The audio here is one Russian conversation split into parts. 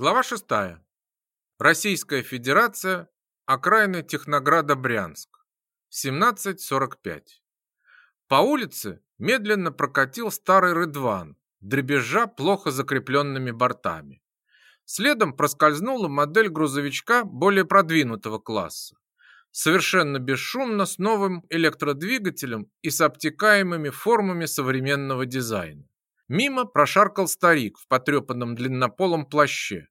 Глава 6. Российская Федерация. Окраины Технограда Брянск. 17.45. По улице медленно прокатил старый Рыдван, дребезжа плохо закрепленными бортами. Следом проскользнула модель грузовичка более продвинутого класса. Совершенно бесшумно, с новым электродвигателем и с обтекаемыми формами современного дизайна. Мимо прошаркал старик в потрепанном длиннополом плаще,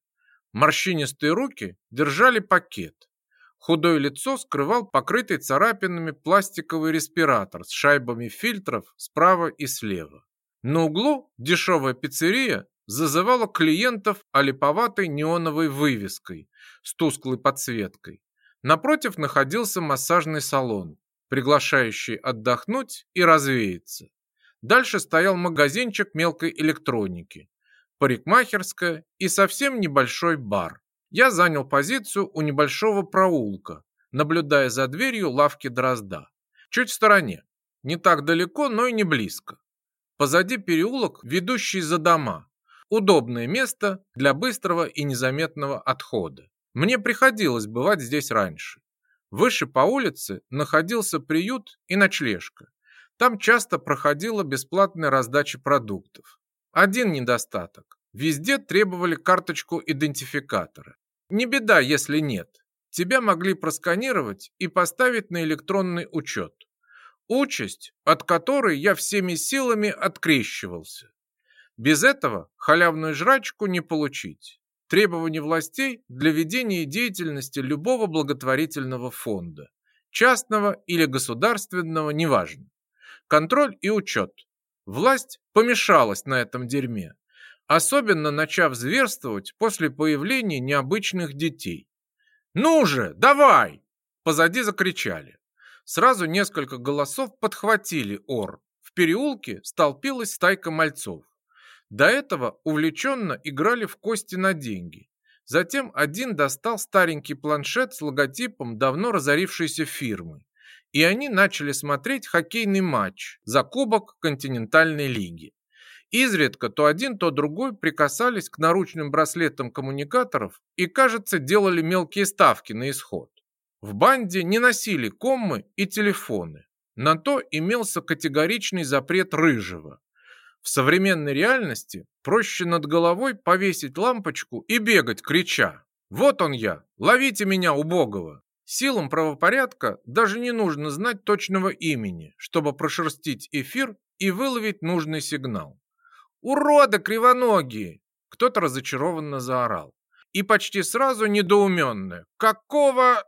Морщинистые руки держали пакет. Худое лицо скрывал покрытый царапинами пластиковый респиратор с шайбами фильтров справа и слева. На углу дешевая пиццерия зазывала клиентов олиповатой неоновой вывеской с тусклой подсветкой. Напротив находился массажный салон, приглашающий отдохнуть и развеяться. Дальше стоял магазинчик мелкой электроники, парикмахерская и совсем небольшой бар. Я занял позицию у небольшого проулка, наблюдая за дверью лавки дрозда. Чуть в стороне, не так далеко, но и не близко. Позади переулок, ведущий за дома. Удобное место для быстрого и незаметного отхода. Мне приходилось бывать здесь раньше. Выше по улице находился приют и ночлежка. Там часто проходила бесплатная раздача продуктов. Один недостаток. Везде требовали карточку идентификатора. Не беда, если нет. Тебя могли просканировать и поставить на электронный учет. Участь, от которой я всеми силами открещивался. Без этого халявную жрачку не получить. Требования властей для ведения деятельности любого благотворительного фонда. Частного или государственного, неважно. Контроль и учет – Власть помешалась на этом дерьме, особенно начав зверствовать после появления необычных детей. «Ну же, давай!» Позади закричали. Сразу несколько голосов подхватили ор. В переулке столпилась стайка мальцов. До этого увлеченно играли в кости на деньги. Затем один достал старенький планшет с логотипом давно разорившейся фирмы и они начали смотреть хоккейный матч за Кубок Континентальной Лиги. Изредка то один, то другой прикасались к наручным браслетам коммуникаторов и, кажется, делали мелкие ставки на исход. В банде не носили коммы и телефоны. На то имелся категоричный запрет рыжего. В современной реальности проще над головой повесить лампочку и бегать, крича «Вот он я! Ловите меня, убогого!» Силам правопорядка даже не нужно знать точного имени, чтобы прошерстить эфир и выловить нужный сигнал. «Урода кривоногие!» Кто-то разочарованно заорал. И почти сразу недоуменно. «Какого...»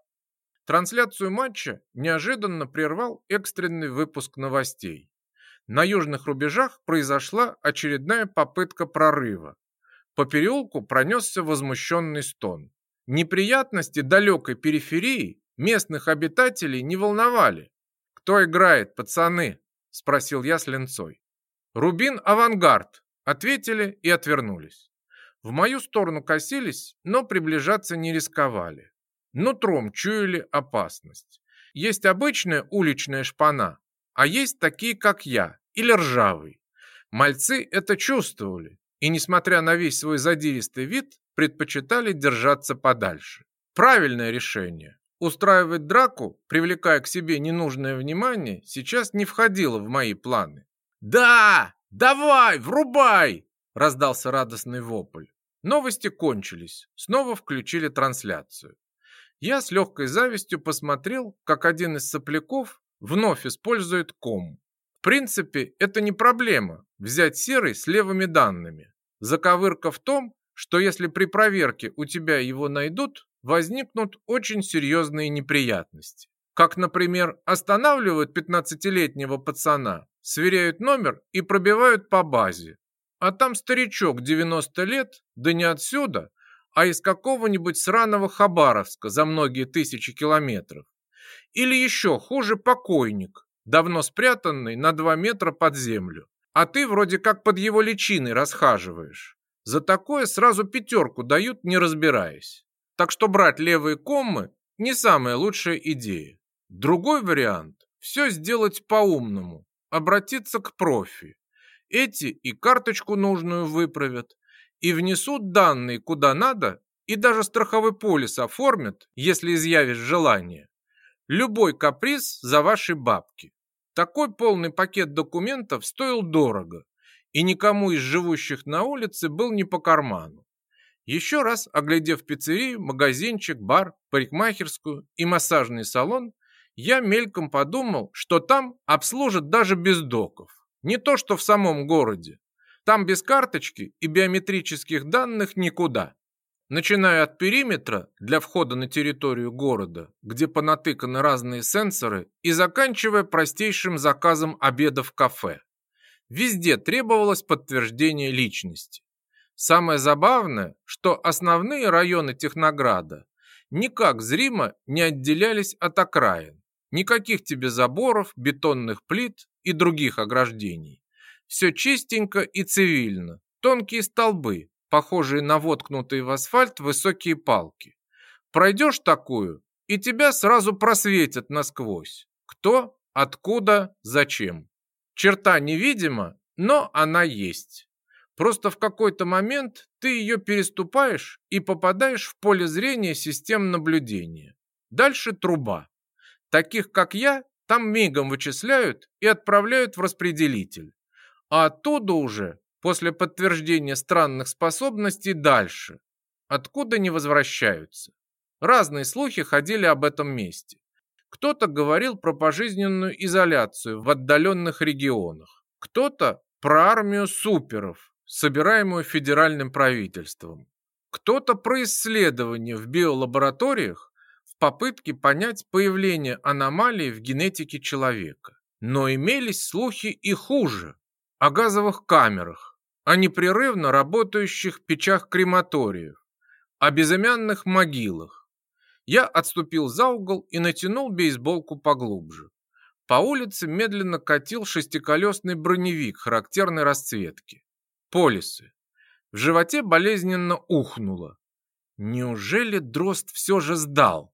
Трансляцию матча неожиданно прервал экстренный выпуск новостей. На южных рубежах произошла очередная попытка прорыва. По переулку пронесся возмущенный стон. Неприятности далекой периферии местных обитателей не волновали. «Кто играет, пацаны?» – спросил я с линцой. «Рубин Авангард», – ответили и отвернулись. В мою сторону косились, но приближаться не рисковали. Нутром чуяли опасность. Есть обычная уличная шпана, а есть такие, как я, или ржавый. Мальцы это чувствовали, и, несмотря на весь свой задиристый вид, предпочитали держаться подальше. Правильное решение. Устраивать драку, привлекая к себе ненужное внимание, сейчас не входило в мои планы. «Да! Давай, врубай!» – раздался радостный вопль. Новости кончились, снова включили трансляцию. Я с легкой завистью посмотрел, как один из сопляков вновь использует ком. В принципе, это не проблема – взять серый с левыми данными. Заковырка в том, что если при проверке у тебя его найдут, возникнут очень серьезные неприятности. Как, например, останавливают 15-летнего пацана, сверяют номер и пробивают по базе. А там старичок 90 лет, да не отсюда, а из какого-нибудь сраного Хабаровска за многие тысячи километров. Или еще хуже покойник, давно спрятанный на 2 метра под землю. А ты вроде как под его личиной расхаживаешь. За такое сразу пятерку дают, не разбираясь. Так что брать левые коммы – не самая лучшая идея. Другой вариант – все сделать по-умному, обратиться к профи. Эти и карточку нужную выправят, и внесут данные куда надо, и даже страховой полис оформят, если изъявишь желание. Любой каприз за ваши бабки. Такой полный пакет документов стоил дорого, и никому из живущих на улице был не по карману. Еще раз, оглядев пиццерию, магазинчик, бар, парикмахерскую и массажный салон, я мельком подумал, что там обслужат даже без доков. Не то, что в самом городе. Там без карточки и биометрических данных никуда. Начиная от периметра для входа на территорию города, где понатыканы разные сенсоры, и заканчивая простейшим заказом обеда в кафе. Везде требовалось подтверждение личности. Самое забавное, что основные районы Технограда никак зримо не отделялись от окраин. Никаких тебе заборов, бетонных плит и других ограждений. Все чистенько и цивильно. Тонкие столбы, похожие на воткнутые в асфальт высокие палки. Пройдешь такую, и тебя сразу просветят насквозь. Кто, откуда, зачем. Черта невидима, но она есть. Просто в какой-то момент ты ее переступаешь и попадаешь в поле зрения систем наблюдения. Дальше труба. Таких, как я, там мигом вычисляют и отправляют в распределитель. А оттуда уже, после подтверждения странных способностей, дальше. Откуда не возвращаются. Разные слухи ходили об этом месте. Кто-то говорил про пожизненную изоляцию в отдаленных регионах. Кто-то про армию суперов, собираемую федеральным правительством. Кто-то про исследования в биолабораториях в попытке понять появление аномалий в генетике человека. Но имелись слухи и хуже. О газовых камерах, о непрерывно работающих печах крематориев, о безымянных могилах, я отступил за угол и натянул бейсболку поглубже. По улице медленно катил шестиколесный броневик характерной расцветки. Полисы. В животе болезненно ухнуло. Неужели дрозд все же сдал?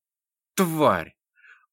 Тварь!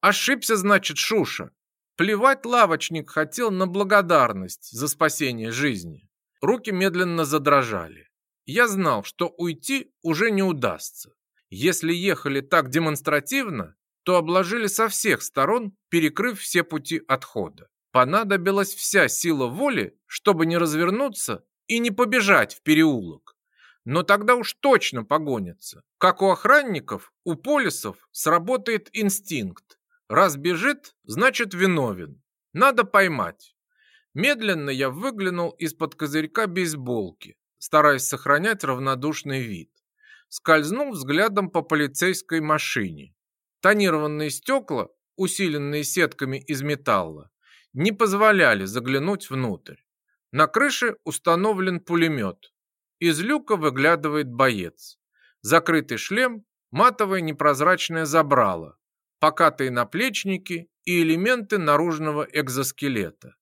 Ошибся, значит, Шуша. Плевать лавочник хотел на благодарность за спасение жизни. Руки медленно задрожали. Я знал, что уйти уже не удастся. Если ехали так демонстративно, то обложили со всех сторон, перекрыв все пути отхода. Понадобилась вся сила воли, чтобы не развернуться и не побежать в переулок. Но тогда уж точно погонятся. Как у охранников, у полисов сработает инстинкт. Раз бежит, значит виновен. Надо поймать. Медленно я выглянул из-под козырька бейсболки, стараясь сохранять равнодушный вид скользнул взглядом по полицейской машине. Тонированные стекла, усиленные сетками из металла, не позволяли заглянуть внутрь. На крыше установлен пулемет. Из люка выглядывает боец. Закрытый шлем, матовое непрозрачное забрало, покатые наплечники и элементы наружного экзоскелета.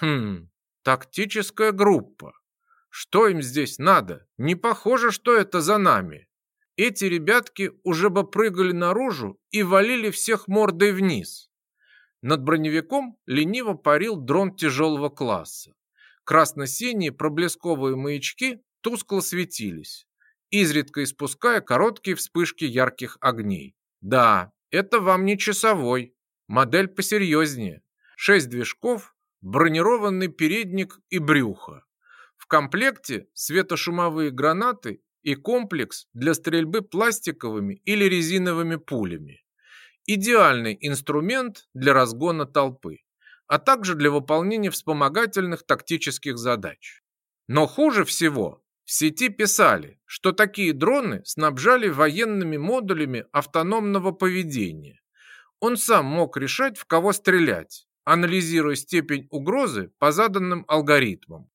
Хм, тактическая группа. Что им здесь надо? Не похоже, что это за нами. Эти ребятки уже бы прыгали наружу и валили всех мордой вниз. Над броневиком лениво парил дрон тяжелого класса. Красно-синие проблесковые маячки тускло светились, изредка испуская короткие вспышки ярких огней. Да, это вам не часовой, модель посерьезнее. Шесть движков, бронированный передник и брюхо. В комплекте светошумовые гранаты и комплекс для стрельбы пластиковыми или резиновыми пулями. Идеальный инструмент для разгона толпы, а также для выполнения вспомогательных тактических задач. Но хуже всего в сети писали, что такие дроны снабжали военными модулями автономного поведения. Он сам мог решать, в кого стрелять, анализируя степень угрозы по заданным алгоритмам.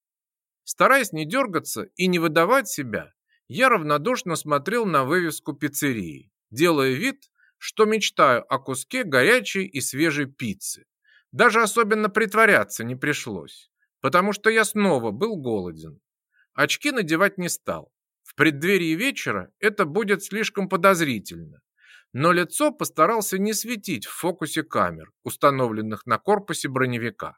Стараясь не дергаться и не выдавать себя, я равнодушно смотрел на вывеску пиццерии, делая вид, что мечтаю о куске горячей и свежей пиццы. Даже особенно притворяться не пришлось, потому что я снова был голоден. Очки надевать не стал. В преддверии вечера это будет слишком подозрительно. Но лицо постарался не светить в фокусе камер, установленных на корпусе броневика.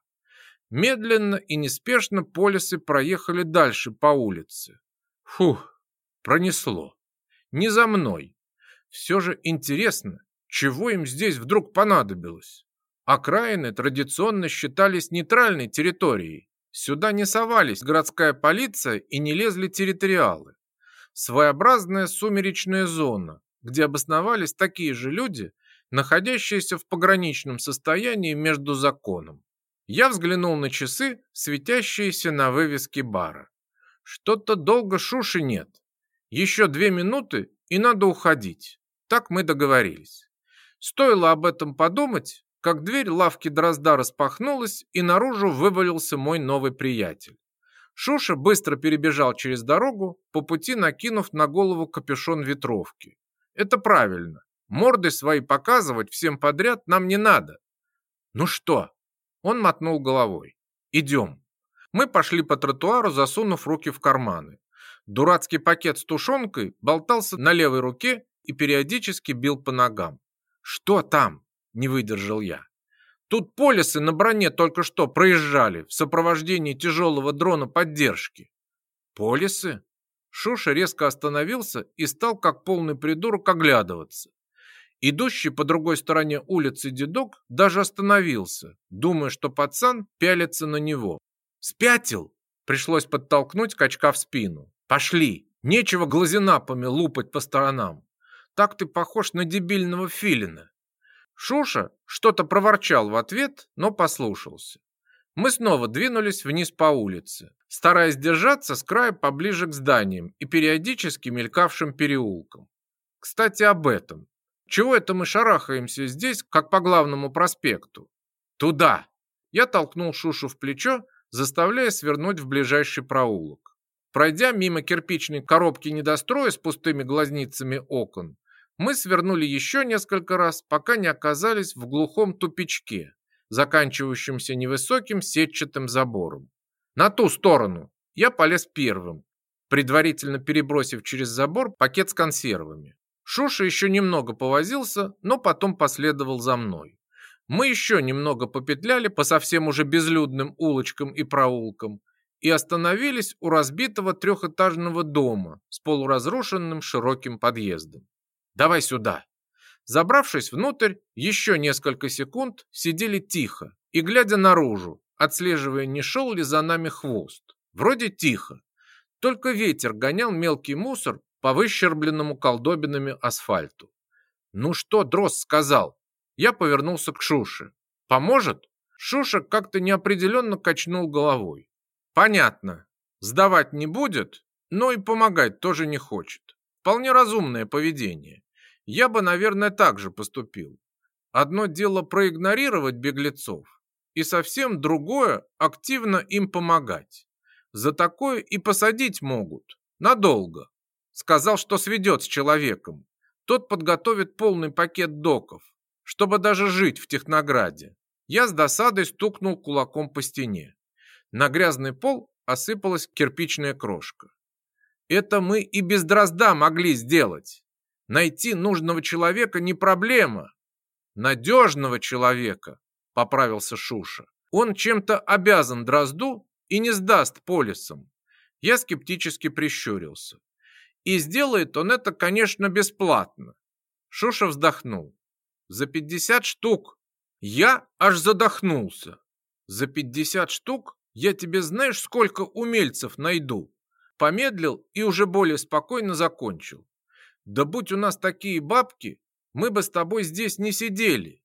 Медленно и неспешно полисы проехали дальше по улице. Фух, пронесло. Не за мной. Все же интересно, чего им здесь вдруг понадобилось. Окраины традиционно считались нейтральной территорией. Сюда не совались городская полиция и не лезли территориалы. Своеобразная сумеречная зона, где обосновались такие же люди, находящиеся в пограничном состоянии между законом я взглянул на часы, светящиеся на вывеске бара. Что-то долго шуши нет. Еще две минуты, и надо уходить. Так мы договорились. Стоило об этом подумать, как дверь лавки Дрозда распахнулась, и наружу вывалился мой новый приятель. Шуша быстро перебежал через дорогу, по пути накинув на голову капюшон ветровки. Это правильно. Морды свои показывать всем подряд нам не надо. Ну что, он мотнул головой. «Идем». Мы пошли по тротуару, засунув руки в карманы. Дурацкий пакет с тушенкой болтался на левой руке и периодически бил по ногам. «Что там?» – не выдержал я. «Тут полисы на броне только что проезжали в сопровождении тяжелого дрона поддержки». «Полисы?» Шуша резко остановился и стал как полный придурок оглядываться. Идущий по другой стороне улицы дедок даже остановился, думая, что пацан пялится на него. «Спятил!» Пришлось подтолкнуть качка в спину. «Пошли! Нечего глазенапами лупать по сторонам! Так ты похож на дебильного филина!» Шуша что-то проворчал в ответ, но послушался. Мы снова двинулись вниз по улице, стараясь держаться с края поближе к зданиям и периодически мелькавшим переулкам. Кстати, об этом. Чего это мы шарахаемся здесь, как по главному проспекту? Туда! Я толкнул Шушу в плечо, заставляя свернуть в ближайший проулок. Пройдя мимо кирпичной коробки недостроя с пустыми глазницами окон, мы свернули еще несколько раз, пока не оказались в глухом тупичке, заканчивающемся невысоким сетчатым забором. На ту сторону я полез первым, предварительно перебросив через забор пакет с консервами. Шуша еще немного повозился, но потом последовал за мной. Мы еще немного попетляли по совсем уже безлюдным улочкам и проулкам и остановились у разбитого трехэтажного дома с полуразрушенным широким подъездом. «Давай сюда!» Забравшись внутрь, еще несколько секунд сидели тихо и, глядя наружу, отслеживая, не шел ли за нами хвост. Вроде тихо, только ветер гонял мелкий мусор по выщербленному колдобинами асфальту. «Ну что, Дрозд сказал?» Я повернулся к Шуше. «Поможет?» Шуша как-то неопределенно качнул головой. «Понятно. Сдавать не будет, но и помогать тоже не хочет. Вполне разумное поведение. Я бы, наверное, так же поступил. Одно дело проигнорировать беглецов, и совсем другое – активно им помогать. За такое и посадить могут. Надолго. Сказал, что сведет с человеком. Тот подготовит полный пакет доков, чтобы даже жить в Технограде. Я с досадой стукнул кулаком по стене. На грязный пол осыпалась кирпичная крошка. Это мы и без дрозда могли сделать. Найти нужного человека не проблема. Надежного человека, поправился Шуша. Он чем-то обязан дрозду и не сдаст полисом. Я скептически прищурился. И сделает он это, конечно, бесплатно. Шуша вздохнул. За 50 штук. Я аж задохнулся. За 50 штук я тебе знаешь, сколько умельцев найду. Помедлил и уже более спокойно закончил. Да будь у нас такие бабки, мы бы с тобой здесь не сидели.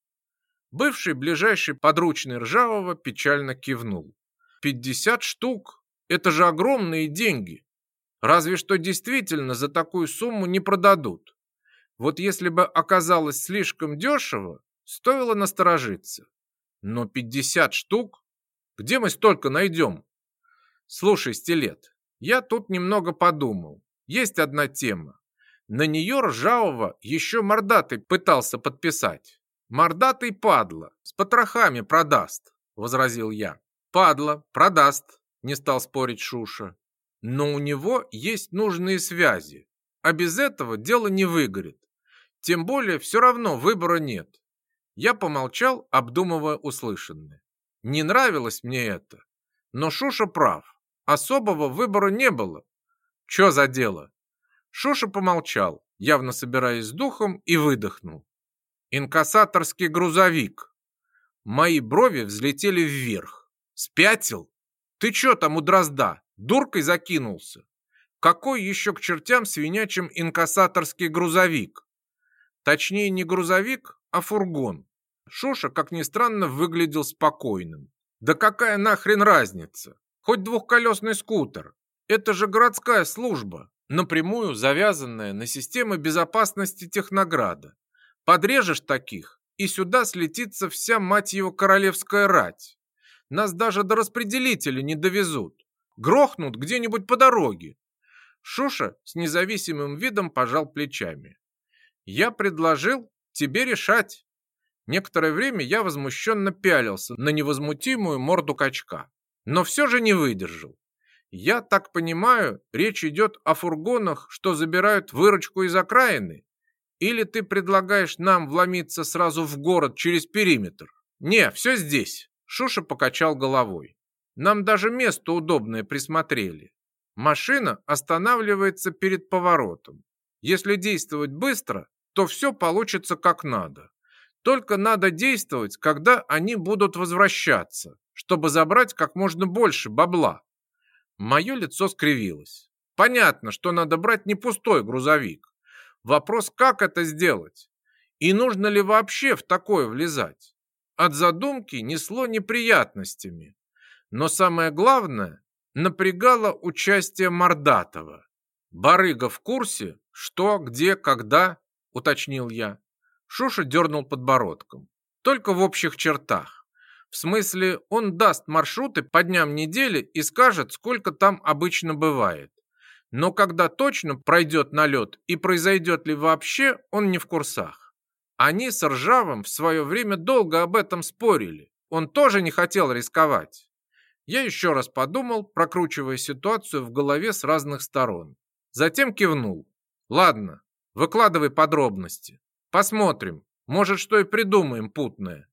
Бывший ближайший подручный Ржавого печально кивнул. 50 штук. Это же огромные деньги. Разве что действительно за такую сумму не продадут. Вот если бы оказалось слишком дешево, стоило насторожиться. Но 50 штук? Где мы столько найдем? Слушай, Стилет, я тут немного подумал. Есть одна тема. На нее Ржавого еще Мордатый пытался подписать. Мордатый падла, с потрохами продаст, возразил я. Падла, продаст, не стал спорить Шуша но у него есть нужные связи, а без этого дело не выгорит. Тем более все равно выбора нет. Я помолчал, обдумывая услышанное. Не нравилось мне это. Но Шуша прав. Особого выбора не было. Че за дело? Шуша помолчал, явно собираясь с духом, и выдохнул. Инкассаторский грузовик. Мои брови взлетели вверх. Спятил? Ты че там у дрозда? Дуркой закинулся. Какой еще к чертям свинячим инкассаторский грузовик? Точнее, не грузовик, а фургон. Шуша, как ни странно, выглядел спокойным. Да какая нахрен разница? Хоть двухколесный скутер. Это же городская служба, напрямую завязанная на системы безопасности Технограда. Подрежешь таких, и сюда слетится вся мать его королевская рать. Нас даже до распределителя не довезут грохнут где-нибудь по дороге. Шуша с независимым видом пожал плечами. Я предложил тебе решать. Некоторое время я возмущенно пялился на невозмутимую морду качка, но все же не выдержал. Я так понимаю, речь идет о фургонах, что забирают выручку из окраины? Или ты предлагаешь нам вломиться сразу в город через периметр? Не, все здесь. Шуша покачал головой. Нам даже место удобное присмотрели. Машина останавливается перед поворотом. Если действовать быстро, то все получится как надо. Только надо действовать, когда они будут возвращаться, чтобы забрать как можно больше бабла. Мое лицо скривилось. Понятно, что надо брать не пустой грузовик. Вопрос, как это сделать? И нужно ли вообще в такое влезать? От задумки несло неприятностями но самое главное, напрягало участие Мордатова. «Барыга в курсе? Что, где, когда?» – уточнил я. Шуша дернул подбородком. «Только в общих чертах. В смысле, он даст маршруты по дням недели и скажет, сколько там обычно бывает. Но когда точно пройдет налет и произойдет ли вообще, он не в курсах. Они с Ржавым в свое время долго об этом спорили. Он тоже не хотел рисковать. Я еще раз подумал, прокручивая ситуацию в голове с разных сторон. Затем кивнул. «Ладно, выкладывай подробности. Посмотрим. Может, что и придумаем путное».